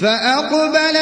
فأقبل